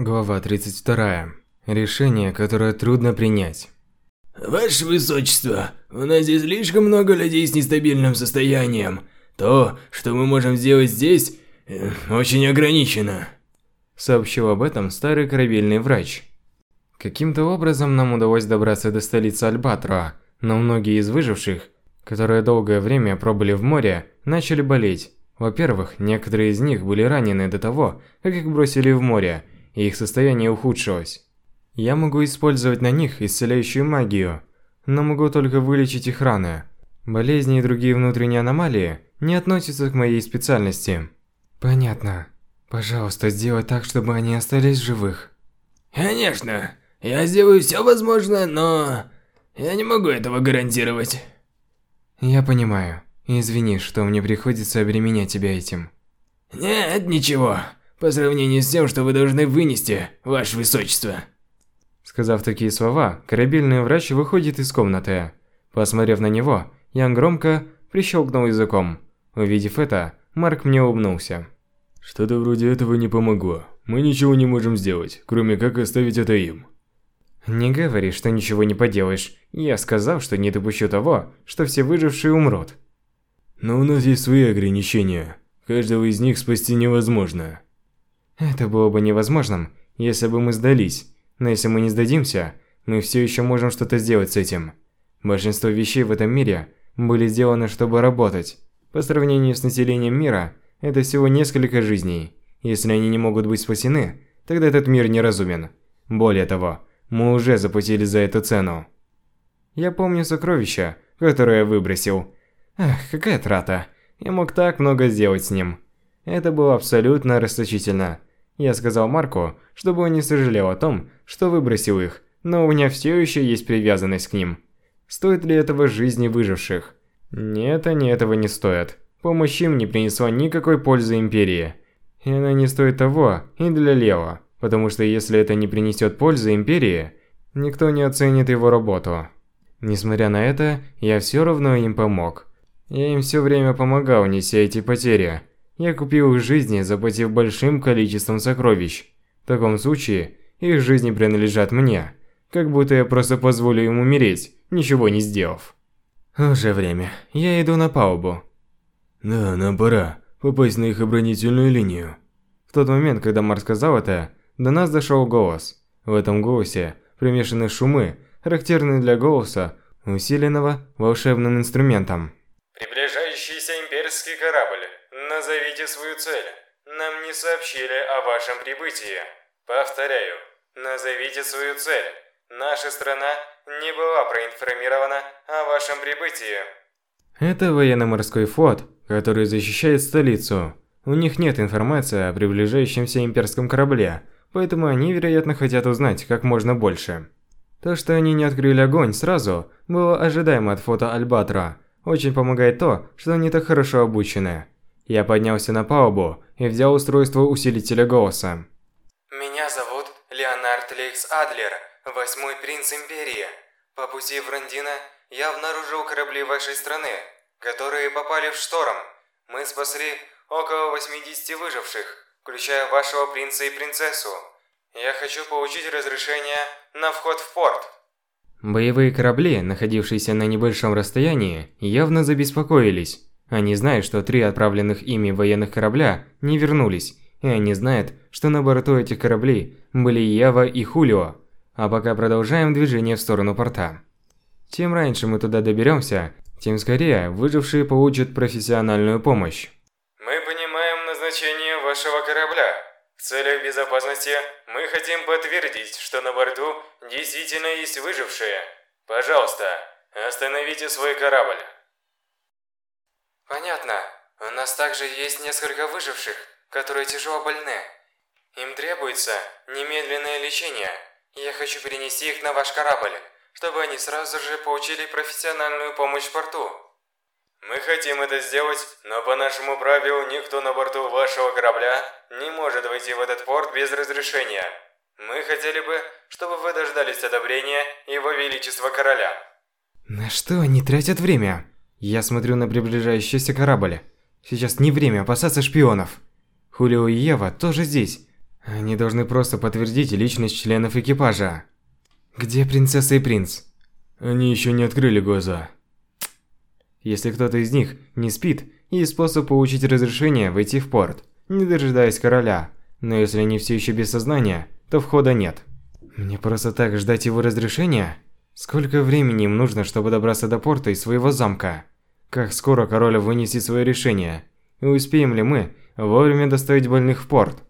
Глава 32. Решение, которое трудно принять. Ваше Высочество, у нас здесь слишком много людей с нестабильным состоянием. То, что мы можем сделать здесь, э, очень ограничено. Сообщил об этом старый корабельный врач. Каким-то образом нам удалось добраться до столицы Альбатро, но многие из выживших, которые долгое время пробыли в море, начали болеть. Во-первых, некоторые из них были ранены до того, как их бросили в море, и их состояние ухудшилось. Я могу использовать на них исцеляющую магию, но могу только вылечить их раны. Болезни и другие внутренние аномалии не относятся к моей специальности. Понятно. Пожалуйста, сделай так, чтобы они остались живых. Конечно, я сделаю все возможное, но я не могу этого гарантировать. Я понимаю. Извини, что мне приходится обременять тебя этим. Нет, ничего. По сравнению с тем, что вы должны вынести, ваше высочество. Сказав такие слова, корабельный врач выходит из комнаты. Посмотрев на него, я громко прищелкнул языком. Увидев это, Марк мне улыбнулся. Что-то вроде этого не помогло. Мы ничего не можем сделать, кроме как оставить это им. Не говори, что ничего не поделаешь. Я сказал, что не допущу того, что все выжившие умрут. Но у нас есть свои ограничения. Каждого из них спасти невозможно. Это было бы невозможным, если бы мы сдались. Но если мы не сдадимся, мы все еще можем что-то сделать с этим. Большинство вещей в этом мире были сделаны, чтобы работать. По сравнению с населением мира, это всего несколько жизней. Если они не могут быть спасены, тогда этот мир неразумен. Более того, мы уже заплатили за эту цену. Я помню сокровища, которое я выбросил. Ах, какая трата. Я мог так много сделать с ним. Это было абсолютно расточительно. Я сказал Марку, чтобы он не сожалел о том, что выбросил их, но у меня все еще есть привязанность к ним. Стоит ли этого жизни выживших? Нет, они этого не стоят. Помощь им не принесла никакой пользы Империи. И она не стоит того и для Лео, потому что если это не принесет пользы Империи, никто не оценит его работу. Несмотря на это, я все равно им помог. Я им все время помогал, неся эти потери. Я купил их жизни, заплатив большим количеством сокровищ. В таком случае, их жизни принадлежат мне. Как будто я просто позволю им умереть, ничего не сделав. Уже время. Я иду на палубу. Да, нам пора попасть на их оборонительную линию. В тот момент, когда Марк сказал это, до нас дошел голос. В этом голосе примешаны шумы, характерные для голоса, усиленного волшебным инструментом. Приближающийся имперский корабль. Свою цель. Нам не сообщили о вашем прибытии. Повторяю, назовите свою цель. Наша страна не была проинформирована о вашем прибытии. Это военно-морской флот, который защищает столицу. У них нет информации о приближающемся имперском корабле, поэтому они, вероятно, хотят узнать как можно больше. То, что они не открыли огонь сразу, было ожидаемо от фото Альбатра. Очень помогает то, что они так хорошо обучены. Я поднялся на палубу и взял устройство усилителя голоса. Меня зовут Леонард Лейкс Адлер, восьмой принц Империи. По пути в Рандина я обнаружил корабли вашей страны, которые попали в шторм. Мы спасли около 80 выживших, включая вашего принца и принцессу. Я хочу получить разрешение на вход в порт. Боевые корабли, находившиеся на небольшом расстоянии, явно забеспокоились. Они знают, что три отправленных ими военных корабля не вернулись, и они знают, что на борту этих кораблей были Ева и Хулио. А пока продолжаем движение в сторону порта. Чем раньше мы туда доберемся, тем скорее выжившие получат профессиональную помощь. Мы понимаем назначение вашего корабля. В целях безопасности мы хотим подтвердить, что на борту действительно есть выжившие. Пожалуйста, остановите свой корабль. Понятно. У нас также есть несколько выживших, которые тяжело больны. Им требуется немедленное лечение. Я хочу перенести их на ваш корабль, чтобы они сразу же получили профессиональную помощь в порту. Мы хотим это сделать, но по нашему правилу никто на борту вашего корабля не может войти в этот порт без разрешения. Мы хотели бы, чтобы вы дождались одобрения Его Величества Короля. На что они тратят время? Я смотрю на приближающийся корабль. Сейчас не время опасаться шпионов. Хулио и Ева тоже здесь. Они должны просто подтвердить личность членов экипажа. Где принцесса и принц? Они еще не открыли глаза. Если кто-то из них не спит, есть способ получить разрешение войти в порт, не дожидаясь короля. Но если они все еще без сознания, то входа нет. Мне просто так ждать его разрешения? Сколько времени им нужно, чтобы добраться до порта из своего замка? Как скоро король вынесет свое решение? И успеем ли мы вовремя доставить больных в порт?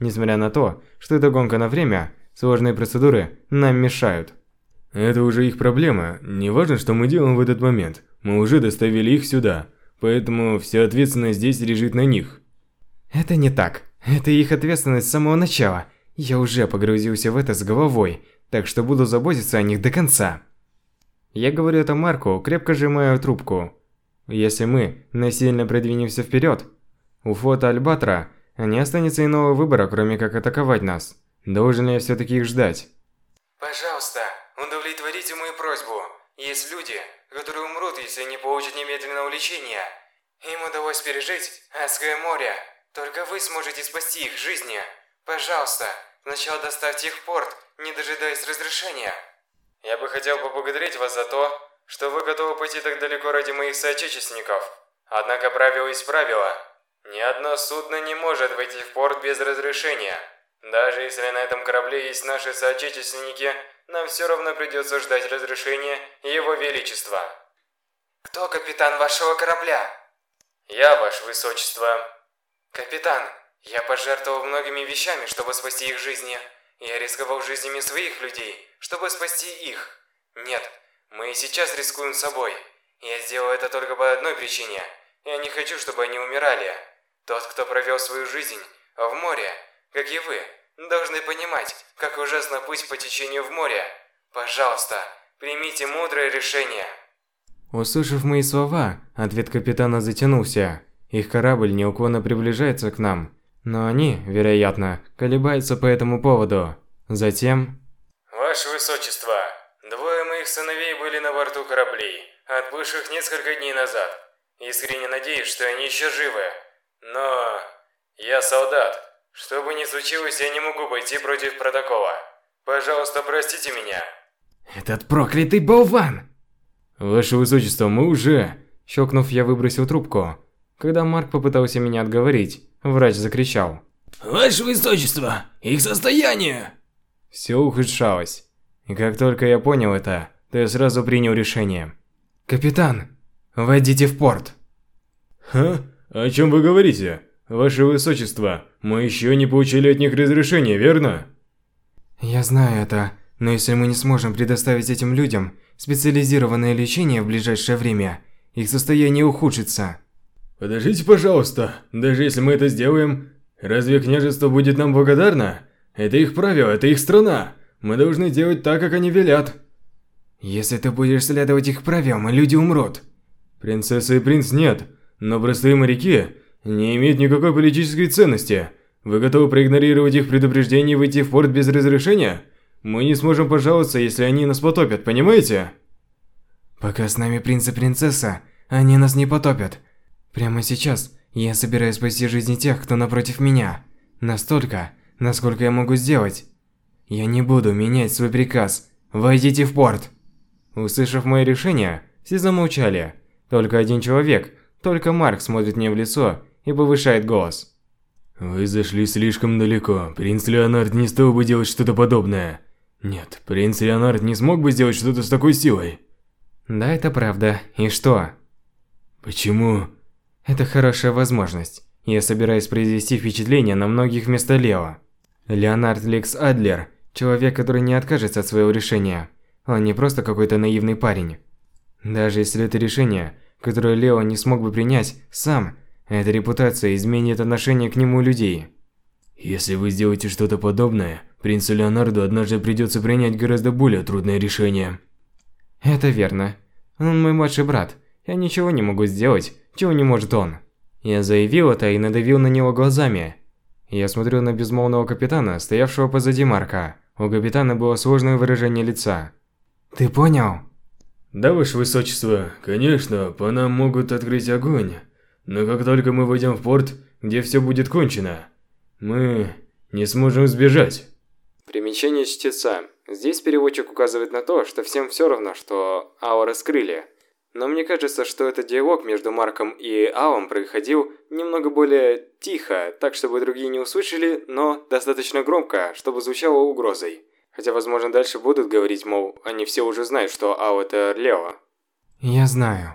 Несмотря на то, что это гонка на время, сложные процедуры нам мешают. Это уже их проблема. Не важно, что мы делаем в этот момент. Мы уже доставили их сюда. Поэтому вся ответственность здесь лежит на них. Это не так. Это их ответственность с самого начала. Я уже погрузился в это с головой, так что буду заботиться о них до конца. Я говорю это Марку, крепко сжимая трубку. Если мы насильно продвинемся вперед, у фото Альбатра не останется иного выбора, кроме как атаковать нас. Должен ли я все-таки их ждать? Пожалуйста, удовлетворите мою просьбу. Есть люди, которые умрут, если не получат немедленного лечения. Им удалось пережить Адское море. Только вы сможете спасти их жизни. Пожалуйста, сначала доставьте их в порт, не дожидаясь разрешения. Я бы хотел поблагодарить вас за то, что вы готовы пойти так далеко ради моих соотечественников. Однако правило есть правило. Ни одно судно не может войти в порт без разрешения. Даже если на этом корабле есть наши соотечественники, нам все равно придется ждать разрешения Его Величества. Кто капитан вашего корабля? Я, Ваше Высочество. Капитан, я пожертвовал многими вещами, чтобы спасти их жизни. Я рисковал жизнями своих людей, чтобы спасти их. Нет, мы и сейчас рискуем собой. Я сделал это только по одной причине. Я не хочу, чтобы они умирали. Тот, кто провел свою жизнь в море, как и вы, должны понимать, как ужасно путь по течению в море. Пожалуйста, примите мудрое решение. Услышав мои слова, ответ капитана затянулся. Их корабль неуклонно приближается к нам, но они, вероятно, колебаются по этому поводу. Затем... Ваше Высочество, двое моих сыновей были на борту кораблей, отбывших несколько дней назад. Искренне надеюсь, что они еще живы. Но... Я солдат. Что бы ни случилось, я не могу пойти против протокола. Пожалуйста, простите меня. Этот проклятый болван! Ваше Высочество, мы уже... Щелкнув, я выбросил трубку. Когда Марк попытался меня отговорить, врач закричал. Ваше Высочество, их состояние! Все ухудшалось. И как только я понял это, то я сразу принял решение. Капитан, войдите в порт. Ха? О чем вы говорите? Ваше Высочество, мы еще не получили от них разрешения, верно? Я знаю это, но если мы не сможем предоставить этим людям специализированное лечение в ближайшее время, их состояние ухудшится. Подождите, пожалуйста. Даже если мы это сделаем, разве княжество будет нам благодарно? Это их правило, это их страна. Мы должны делать так, как они велят. Если ты будешь следовать их правилам, люди умрут. Принцесса и принц нет, но простые моряки не имеют никакой политической ценности. Вы готовы проигнорировать их предупреждение и выйти в порт без разрешения? Мы не сможем пожаловаться, если они нас потопят, понимаете? Пока с нами принц и принцесса, они нас не потопят. Прямо сейчас я собираюсь спасти жизни тех, кто напротив меня. Настолько, насколько я могу сделать. Я не буду менять свой приказ. Войдите в порт. Услышав мое решение, все замолчали. Только один человек, только Марк смотрит мне в лицо и повышает голос. Вы зашли слишком далеко. Принц Леонард не стал бы делать что-то подобное. Нет, принц Леонард не смог бы сделать что-то с такой силой. Да, это правда. И что? Почему? Это хорошая возможность. Я собираюсь произвести впечатление на многих вместо Лео. Леонард Лекс Адлер – человек, который не откажется от своего решения. Он не просто какой-то наивный парень. Даже если это решение, которое Лео не смог бы принять сам, эта репутация изменит отношение к нему людей. Если вы сделаете что-то подобное, принцу Леонарду однажды придется принять гораздо более трудное решение. Это верно. Он мой младший брат. Я ничего не могу сделать, чего не может он. Я заявил это и надавил на него глазами. Я смотрел на безмолвного капитана, стоявшего позади Марка. У капитана было сложное выражение лица. «Ты понял?» «Да, ваше высочество, конечно, по нам могут открыть огонь. Но как только мы войдем в порт, где все будет кончено, мы не сможем сбежать. Примечание чтеца. Здесь переводчик указывает на то, что всем все равно, что Ао раскрыли. Но мне кажется, что этот диалог между Марком и Аом происходил немного более тихо, так чтобы другие не услышали, но достаточно громко, чтобы звучало угрозой. Хотя, возможно, дальше будут говорить, мол, они все уже знают, что Ао это Лео. Я знаю.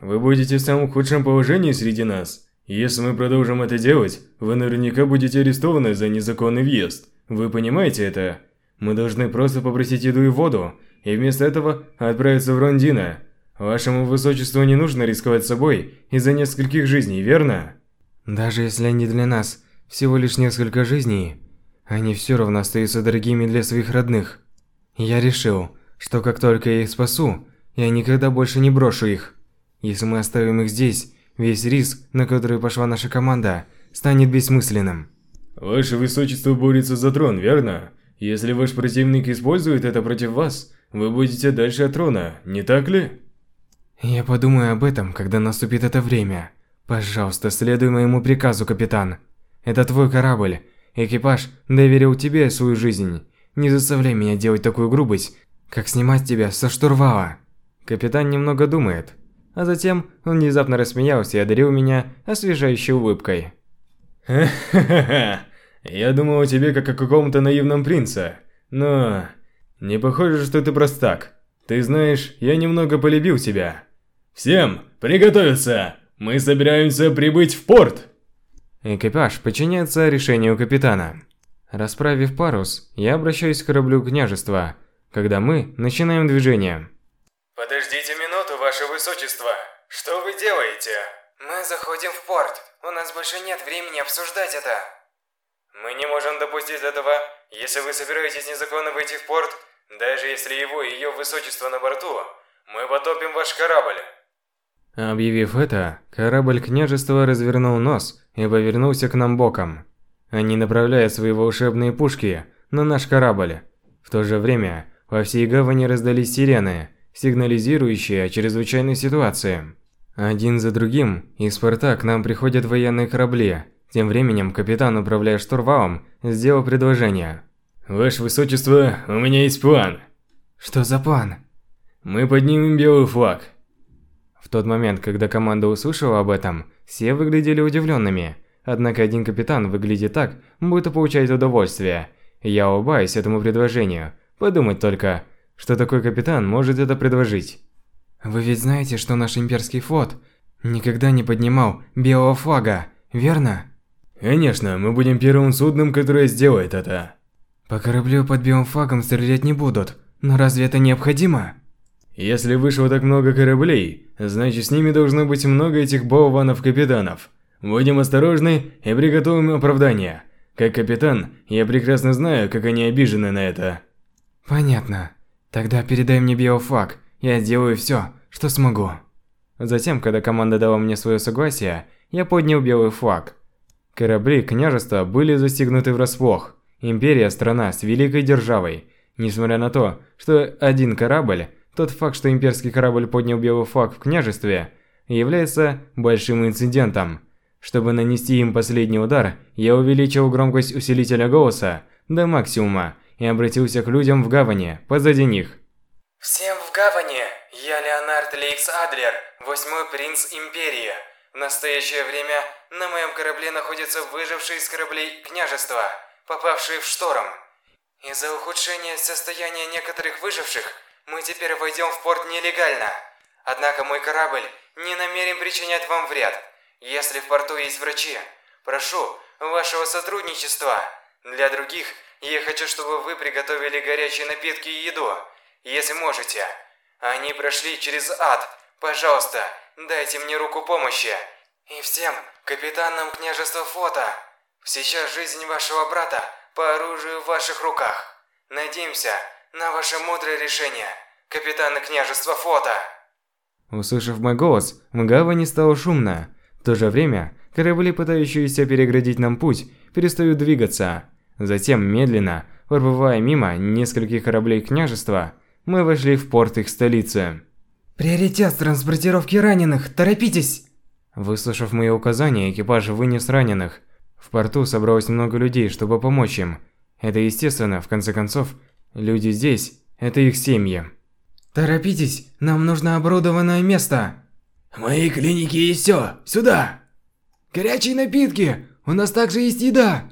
Вы будете в самом худшем положении среди нас. Если мы продолжим это делать, вы наверняка будете арестованы за незаконный въезд. Вы понимаете это? Мы должны просто попросить еду и воду, и вместо этого отправиться в Рондино. Вашему высочеству не нужно рисковать собой из-за нескольких жизней, верно? Даже если они для нас всего лишь несколько жизней, они все равно остаются дорогими для своих родных. Я решил, что как только я их спасу, я никогда больше не брошу их. Если мы оставим их здесь, весь риск, на который пошла наша команда, станет бессмысленным. Ваше высочество борется за трон, верно? Если ваш противник использует это против вас, вы будете дальше от трона, не так ли? Я подумаю об этом, когда наступит это время. Пожалуйста, следуй моему приказу, капитан. Это твой корабль. Экипаж доверил тебе свою жизнь. Не заставляй меня делать такую грубость, как снимать тебя со штурвала. Капитан немного думает, а затем он внезапно рассмеялся и одарил меня освежающей улыбкой. Ха-ха-ха. Я думал о тебе как о каком-то наивном принце, но не похоже, что ты простак. Ты знаешь, я немного полюбил тебя. Всем приготовиться! Мы собираемся прибыть в порт. Экипаж подчиняется решению капитана. Расправив парус, я обращаюсь к кораблю княжества, когда мы начинаем движение. Подождите минуту, ваше высочество. Что вы делаете? Мы заходим в порт. У нас больше нет времени обсуждать это. Мы не можем допустить этого. Если вы собираетесь незаконно войти в порт, даже если его и ее высочество на борту, мы потопим ваш корабль. Объявив это, корабль княжества развернул нос и повернулся к нам боком. Они направляют свои волшебные пушки на наш корабль. В то же время во всей гавани раздались сирены, сигнализирующие о чрезвычайной ситуации. Один за другим из порта к нам приходят военные корабли. Тем временем капитан, управляя штурвалом, сделал предложение. Ваше Высочество, у меня есть план. Что за план? Мы поднимем белый флаг. В тот момент, когда команда услышала об этом, все выглядели удивленными. Однако один капитан выглядит так, будто получает удовольствие. Я улыбаюсь этому предложению. Подумать только, что такой капитан может это предложить. Вы ведь знаете, что наш имперский флот никогда не поднимал белого флага, верно? Конечно, мы будем первым судном, которое сделает это. По кораблю под белым флагом стрелять не будут, но разве это необходимо? Если вышло так много кораблей, значит с ними должно быть много этих болванов-капитанов. Будем осторожны и приготовим оправдание. Как капитан, я прекрасно знаю, как они обижены на это. Понятно. Тогда передай мне флаг. Я сделаю все, что смогу. Затем, когда команда дала мне свое согласие, я поднял белый флаг. Корабли княжества были застигнуты врасплох. Империя – страна с великой державой. Несмотря на то, что один корабль, тот факт, что имперский корабль поднял белый флаг в княжестве, является большим инцидентом. Чтобы нанести им последний удар, я увеличил громкость усилителя голоса до максимума и обратился к людям в гавани, позади них. Всем в гавани! Я Леонард Лейкс Адлер, восьмой принц Империи. В настоящее время на моем корабле находятся выжившие из кораблей княжества, попавшие в шторм. Из-за ухудшения состояния некоторых выживших, мы теперь войдем в порт нелегально. Однако мой корабль не намерен причинять вам вред. Если в порту есть врачи, прошу вашего сотрудничества. Для других, я хочу, чтобы вы приготовили горячие напитки и еду если можете. Они прошли через ад. Пожалуйста, дайте мне руку помощи. И всем капитанам княжества флота. Сейчас жизнь вашего брата по оружию в ваших руках. Надеемся на ваше мудрое решение, капитаны княжества флота. Услышав мой голос, в гавани стало шумно. В то же время, корабли, пытающиеся переградить нам путь, перестают двигаться. Затем, медленно, проплывая мимо нескольких кораблей княжества, мы вошли в порт их столицы. Приоритет транспортировки раненых, торопитесь! Выслушав мои указания, экипаж вынес раненых В порту собралось много людей, чтобы помочь им. Это естественно, в конце концов, люди здесь – это их семьи. Торопитесь, нам нужно оборудованное место. В моей клинике есть все. Сюда! Горячие напитки! У нас также есть еда!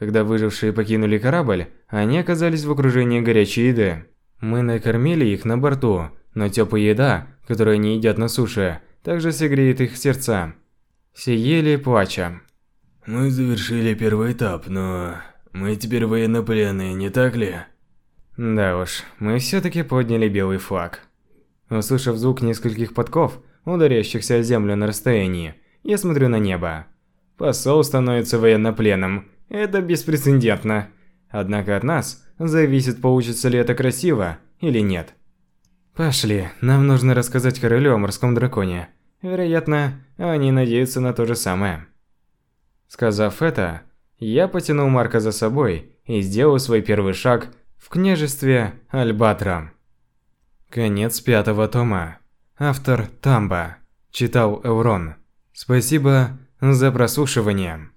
Когда выжившие покинули корабль, они оказались в окружении горячей еды. Мы накормили их на борту, но теплая еда, которую они едят на суше, также согреет их сердца. Все ели, плача. Мы завершили первый этап, но мы теперь военнопленные, не так ли? Да уж, мы все-таки подняли белый флаг. Услышав звук нескольких подков, ударяющихся о землю на расстоянии, я смотрю на небо. Посол становится военнопленным. Это беспрецедентно. Однако от нас зависит, получится ли это красиво или нет. Пошли, нам нужно рассказать королю о морском драконе. Вероятно, они надеются на то же самое. Сказав это, я потянул Марка за собой и сделал свой первый шаг в княжестве Альбатра. Конец пятого тома. Автор Тамба. Читал Эурон. Спасибо за прослушивание.